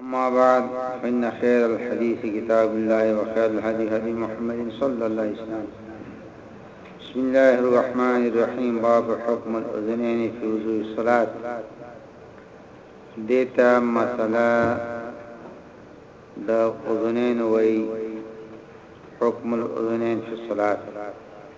أما بعد فإن خير الحديث كتاب الله وخير الهدي هدي محمد صلى الله عليه وسلم بسم الله الرحمن الرحيم باب حكم الأذنين في وضوء الصلاة ديتا مثلا د أذنين وي حكم الأذنين في الصلاة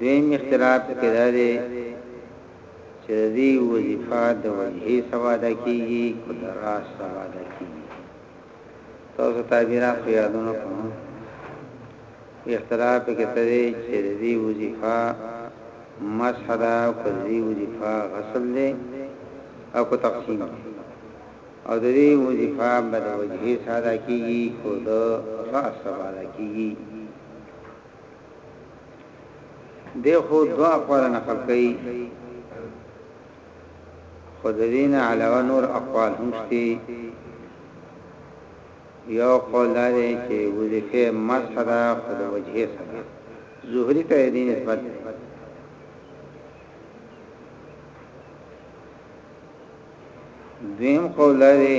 دویم اختلاف پکې دا دی چې د دې وظیفه د وجهې سبا ادا کیږي که د راز سبا ادا کیږي تاسو تعبیرات خو یادونه کوم اختلاف پکې څه دی چې د دې وظیفه مسح ده او که د دې وظیفه غسل دی او که تقسیم دی او د دې وظیفه به د وجهې ساده کیږي که د راز سبا ادا کیږي دی خو دوه اقوال نقل کوي خو د دې نه علاوه نور اقوال هم شته یو قول دا دی چې وظیفه مسح ده خو د وجهه سره زهري ته دې نسبت ده دویم قول لري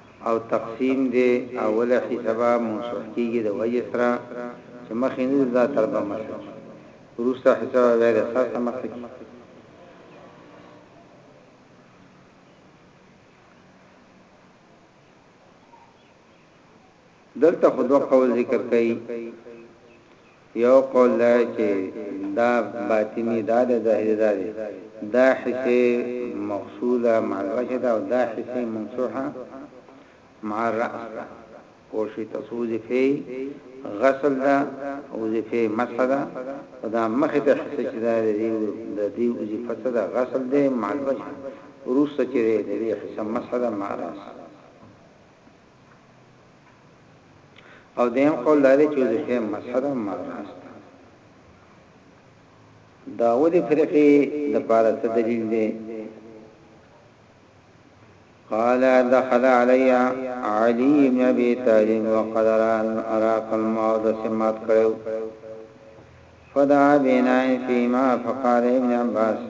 او تقسیم دی اوله حصه به منسوخ کیږی د وجه سره چه مخی نور دا تر به مسح کی وروسته حصه به بیا د سر ته مسح کی. دلته خو دوه قول ذکر کوي یو قول دا چې دا باطنی دا د ظاهری دا دی دا حصه مغسوله مع الوجه دا او دا حصه ممسوحه مع الرأس دا پوشی تاسو وظیفه غسل دا وظیفه مسح دا او دا مخی تا حصه چه دا دا دی وظیفه دا غسل دا معلوش روس چه دا دی حصه مسح دا معراس او دویم قول دا دی چې وظیفه مسح ده ما راس ده دا ولې فرقې د پاره څه دلیل دی قال دخل علي علي بن ابي طالب وقدر ان اراك الموت سمات کړو فدا بنا فيما فقال ابن عباس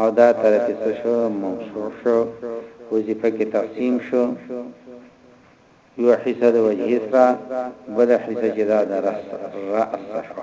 او دا طرفی څه شو موصوف شو وظیفه کی تقسیم شو یو حصه د وجهی سره بل حصه چې دا د رأس رأس شو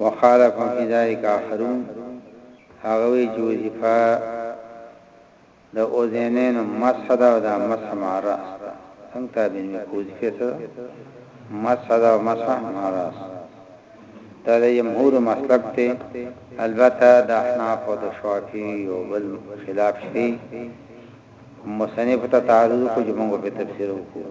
وخالف فی ذلک اخرون هغه وی چې وظیفه د اوزینین مسح دا او دا مسح مع راس دا څنګه تابین می کوزی فیصل مسح دا او مسح مع راس دا د جمهور مسلک ته البته د احناف او د شافعی او بل خلاف شته مصنف ته تعرض کو جمعو په تفسیر وکړو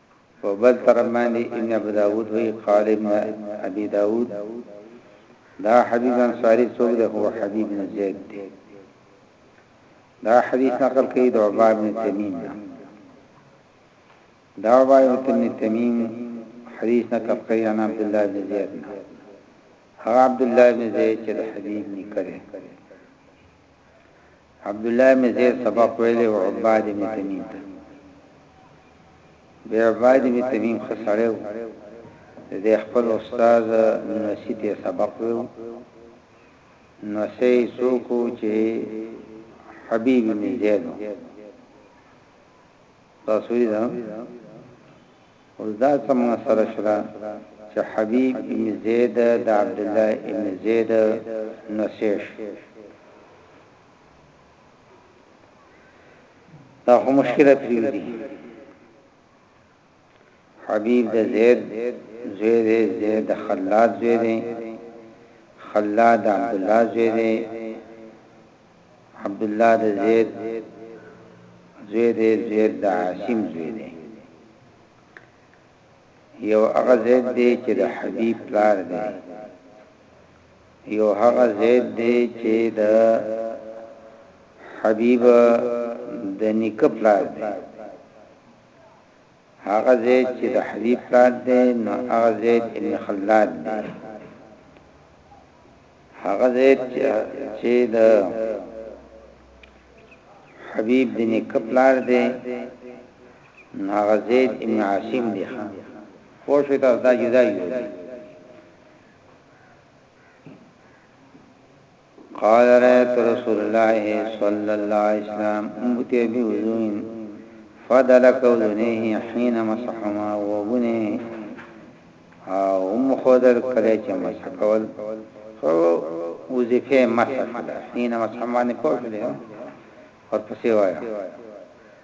په بل طرف باندې ابن ابو داود وی قال ابن ابي داود دا حبيب انصاري څوک ده هو حبيب بن زيد ده دا حدیث نقل کوي د عبا بن تمیم نه دا عبا بن تمیم حدیث نقل کوي عن عبد الله بن زيد نه هغه عبد الله بن زيد چې د حبيب نکره عبد الله بن زيد سبق ویلې او عباد بن تمیم ته به عباد بن تمیم خسړیو د خپل استاد نسیته سبق ویو نو سې سوکو چې حبیب بن زید تاسو یې اوس دا څه مسئله شوه چې حبیب ابن زید د عبدالله ابن زید نسې شو؟ دا خو مشکله پریږدي حبیب د زید زوی دی زید د خلاد زوی دی خلاد عبدالله زوی دی عبدالله د زید زوی دی زید د عاصم زوی دی یو هغه زید دی چې د حبیب پلار دی یو هغه زید دی چې د حبیب د نیکه پلار دی هغه زید چې د حبیب پلار دی نو هغه زید ابن خلاد دی هغه زید چې د حبیب د نیکه پلار دی نو هغه زید ابن عاصم دی خو شو تاسو دا جدا یو قال رأيت رسول الله صلی الله علیه وسلم اوتی بوضوء فدلک اذنیه حين مسحهما غوږونه هم خودل کله چې مسح کول خو وظیفه مسح کړه حين مسحهما نه پوه شو ورپسې وایو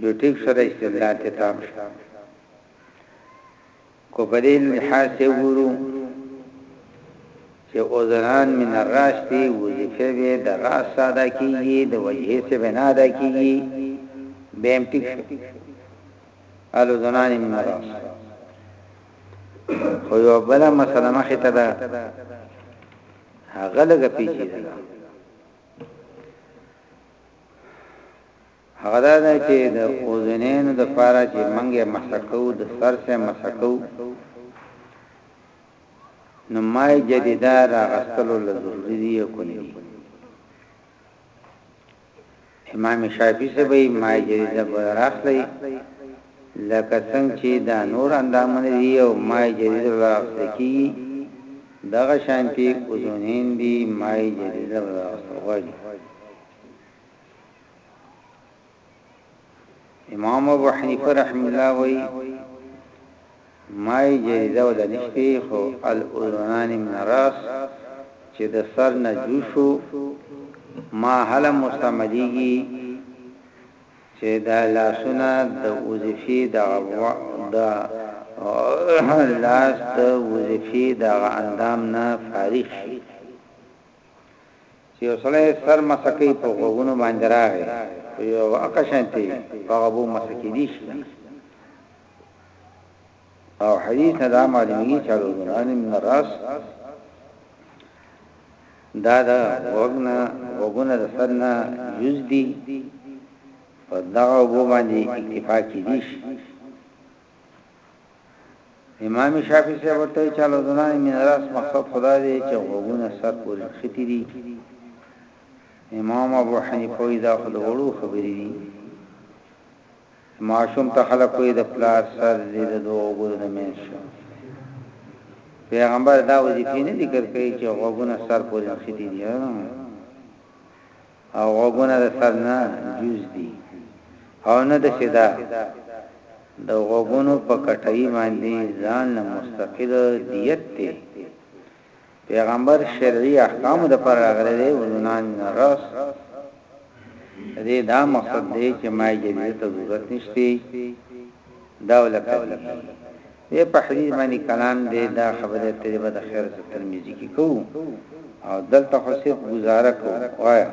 نو ټيک شو د استدلال ته تام شو کو په دې لحاظ ته وګورو چې اوزران من الراس دی وظیفه به د راس ساده کیږي د وجهه څخه بنا ده کیږي به هم ټیک شو الو زنان من الراس خو یو بل مسله مخه ته ده هغه لګه پیچیده هغه دا ده چې د اوزنینو د پاره چې منګ یې مسح کوو د سر سه مسح کوو نو مای جدیده را غستلو لضروری دی کنی امام شافعی سبی مای جدیده براخ لی لکه څنګه چې دا نور اندامن دی او مای جدیده را غستل کی دغه شانتی اوزنین دی مای جدیده را غستل غواړي امام ابو حنیفه رحم الله وی مای جریده ولا نشته خو الاذنان من راس چې د سر نه جوشو ما هله مستعملیږي چې دا لاسونه د وظیفي د د لاس د وظیفي د اندام نه فارغ شي چې یو سړی سر مسح کوي په غوږونو باندې راغی خو یو اقه شانتي په هغه بو مسح کېدی شي او حدیث نه دا معلومیږي چې اذنان من الراس دا دا وغنا وغنا د سرنا جز دي په دغه وو باندې اکتفا کیږي امام شافعي صاحب ورته چې الاذنان من راس مقصد خدا دی چې غوونه سر پورې نښتي دي امام ابو حنیفه وی دا خو د وړو خبرې دي ماشوم ته خلق وي د پلار سر دې د دوه وګورو د مینس شو پیغمبر دا وظیفه نه ذکر کوي چې غوونه سر پورې نښتي دي او غوږونه د سر نه جوز دي او نه د فدا د غوږونو په کټای باندې ځان له مستقل دیت ته پیغمبر شرعي احکام د پر راغلي دی وزنان رس دې دا مقصد دی چې ما جدي ته ضرورت نشته دا ولکه دې په حديث باندې کلام دی دا خبره ترې به د خیر څه ترمذی کې کوو او دلته خو صرف گزاره کوو وایه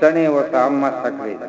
سنه ورته عمه سکړی دا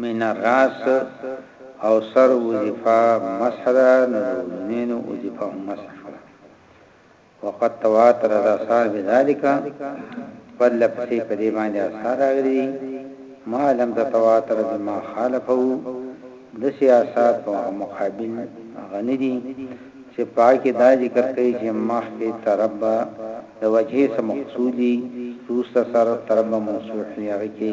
مینه راس او سر وظیفه مسح ده نو د اذنین وظیفه هم مسح ده وقد تواتر الاثار بذلك پرله پسې په دې باندې اثار راغلي ما لم تتواتر بما خالفه د سیاست په مقابل غني دي چې پاکي دا ذکر کوي چې مخ کې ترب د وجهه سم مقصودي روس سره ترب موصوف نه هغه کې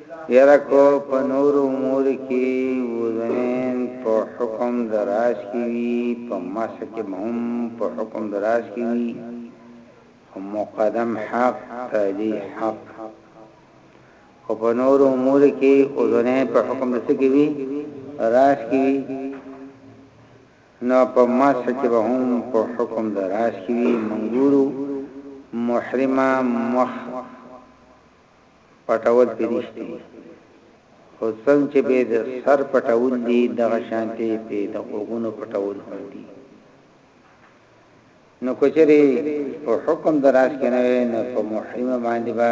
یاره که په نورو امورو کې وزنین په حکم د راس کې وي په مسح کې به هم په حکم د راس کې وي خو مقدم حق تالي حق خو په نورو امورو کې وزنین په حکم د څه کې وي راس کې وي نو په ماسه کې به هم په حکم د راس کې وي منګورو محرمه مخ پټول پریښي دي خو څنګ چې پې د سر پټول دي دغه شانتې پې د غوږونو پټول هم دي نو کچري په حکم دراس کې نه وي نو په محرم باندې با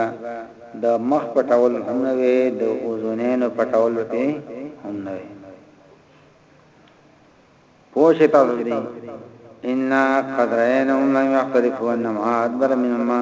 د مخ پټول هم نه وي د اوزونینو پټول پې هم نه وي پوښې تاسو دي ان قدرینهم لم يختلفوا انما ادبر منهما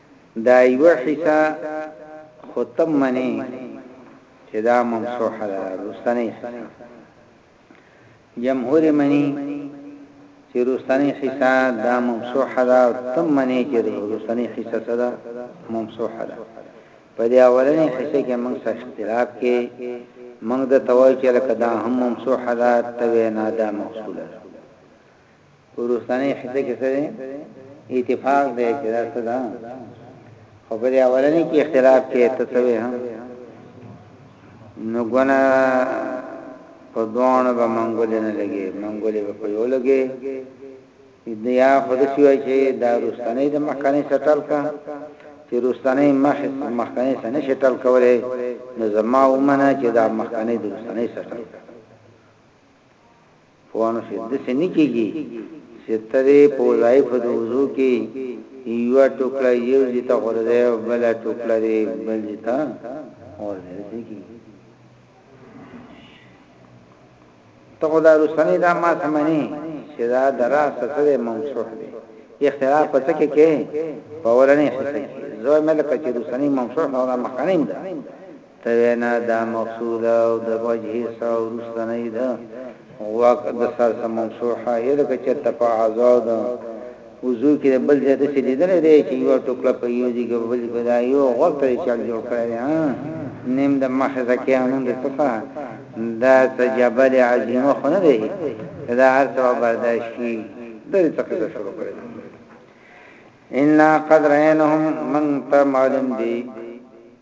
دا یوه حصه خو ته منې چې دا ممسوحه ده روستنۍ حصه جمهور منی چې روستنۍ حصه دا ممسوحه ده او ته منې چې روستنۍ حصه څه ده ممسوحه ده په دې اولنې حصه کې موږ سره اختلاف کې موږ د توای چې لکه دا هم ممسوحه ده ته نه ده مقصوده په وروستنۍ حصه کې سره اتفاق دی چې دا څه ده خو په دې اولنې کې اختلاف کې تسوي هم نو ګنا په دوانو به منګول نه لګي منګول به په یو لګي دیا خود شوی چې دا روستنې د مخکنې سټل کا چې روستنې مخ مخکنې سنه سټل کولې نو زما ومنه چې دا مخکنې د روستنې سټل کا پوهاند صیب داسې نه کیږي چې ته دې په وظایفو د وضو کې یوه ټوکړه یو ځای ته غورځوې او بله ټوکړه دې بل ځای ته غورځوې داسې نه کیږي ته خو دا رسنۍ دا ما څه منې چې دا د راس څه دی ممسوح دی اختلاف په څه کې کې په اولنې حصه کې زه مې لکه چې رسنۍ ممسوح او دا مخنۍ ده د وینا دا مقصود او د وجهې څخه وروستنۍ د غوږ د سر څخه ممسوحه یو لکه چرته په اعضاء د وضوع کې د بل ځای داسې لیدلی دی چې یوه ټوکړه په یو ځای کې په بل کې دا یو غوږ ته یې چل جوړ کړی دی نیم د مخ څخه کې انون د څه سره دا څه جبل عظیمه خو نه دی چې دا هر څه برداشت کی د دې څخه د شروع کړی ان قد رینهم من ته معلوم دی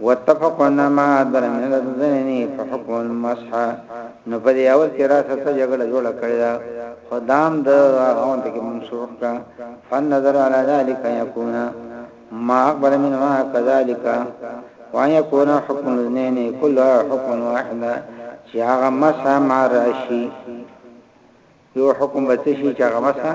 واتفقنا مع عدل من الذين په حکم المسح نو په دې اول کې راته څه جګړه جوړه کړې ده خدام د هغه ته کې منسوخ کا فن نظر علی ذلک یکون ما اقبل من ما كذلك وان يكون حكم الاثنين كلها حكم واحد چې هغه مسح مع راشي یو حکم به شي چې هغه مسح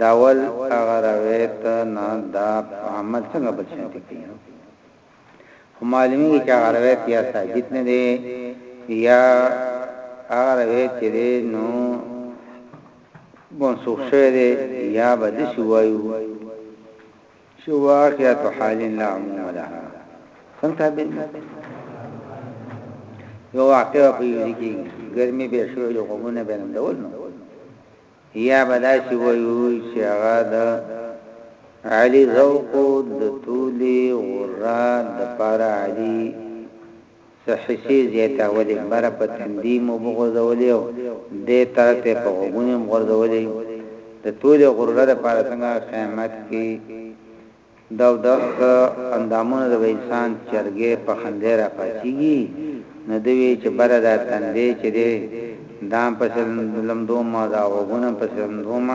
دا ول هغه رویت نه دا عمل څنګه بل شان تکي خو معلومیږي چې هغه رویت یا ثابت نه دی یا هغه رویت چې دی نو منسوخ شوی دی یا به د شی وایو چې واقعیت حال لا عموم لها څنګه ثابت یو واقع په یوه کې ګرمي به شو یو قومونه به نن ډول نو یا به داسې وایو چې هغه د عالي ذوق و، د تولې، غره، دپاره عالي څه حصې زیاتولې، بره په تندي مو وغورځولې او دې طرف ته یې په غوږونو هم غورځولې، د تولې غره دپاره څنګه قیامت کې. دودغه اندامونه د ویلسان چرګې په خندې راپاڅیږي نو ده ویې چې بره دا تندی چې دی دام پسې لمدوم او دا غوږونه هم پسې لمدوم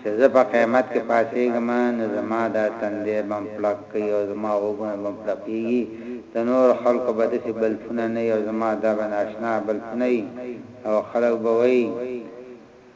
چې زه په قیامت کې پاڅیږم نو زما دا تندی به هم پړق کوي او زما غوږونه به هم پړقیږي د نورو خلکو به داسې بلفونه نه وي او زما دا به ناشنا بلفونه وي او خلک به وایي.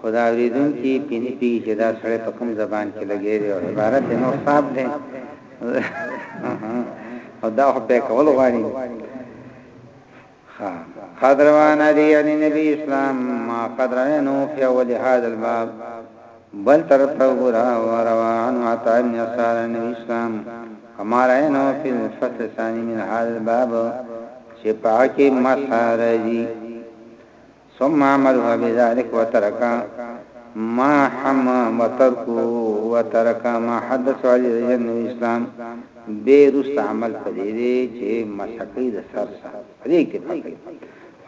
خو دا اوریدونکي پرې نه پوهیږي چې دا سړی په کوم زبان کې لګیا دی او عبارت یې نور صاف دی او دا خو په کول غواړي قد روان علی عن نبی اسلام ما قد رأینو فی اول هذا الباب بل تر تغرا وروان عطا ابن اصحار نبی اسلام کما رأینو فی الفصل الثانی من هذا الباب شپاکی مسارجی ثم عملها بذلك وترك ما حم وترك وترك ما حدث علي رضي الله اسلام به رست عمل پدې دي چې مسکې د سر سره دې کې پکې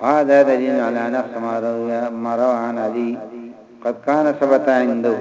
هذا دليل على نفس ما روى ما روى عن علي قد كان ثبت عنده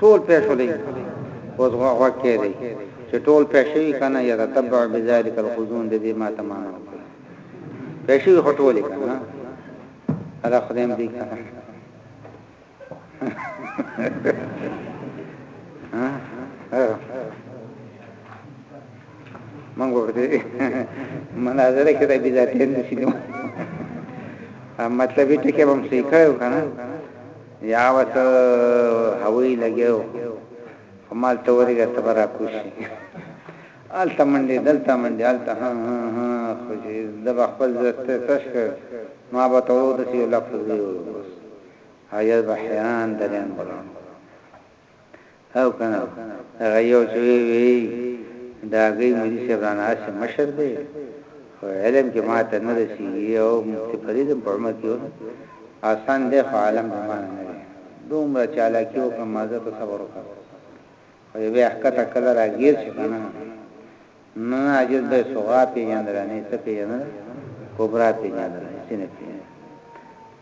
ټول پېښو دی اوس غوغ غوغ کې دی چې ټول پېښوي کنه یا تتبع بذالک الخزون د دې ما تمام پېښوي خټولې کنه ادا خدایم دې کنه ها ها منګو ورته مناظره کې د بذاتین نشي نو مطلب ټکی به هم صحیح کړو کنه یاوه ته هوایی لګیا وو خو ما ته ورګه ته برا کوشي الته منډي دلته منډي الته ها ها ها خو چې د خپل ځت تش کړ ما به ته ورو د سی لفظ دی او یا به حیران دریم بلان او کنه هغه یو چې وی دا غي مولوی صاحب رانه هسه مشر دی خو علم کې ما ته نه رسیږي او مفتی فریدم په عمر کې آسان دی خو عالم به ما نه دی دومره چالاکی او کوم مازه ته صبر وکړ خو بیا حقیقت کله راګیر شو کنه نه اجل به سوغا پیجن درنه څه پیجن کبرا پیجن درنه څه نه پیجن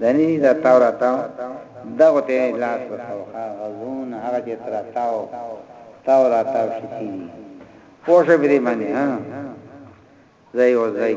دنی دا تاو را تاو دغو ته لاس وسوخا غزون هغه چې ترا تاو تاو را تاو شکی دی پوشه بری مانی ها زی و زی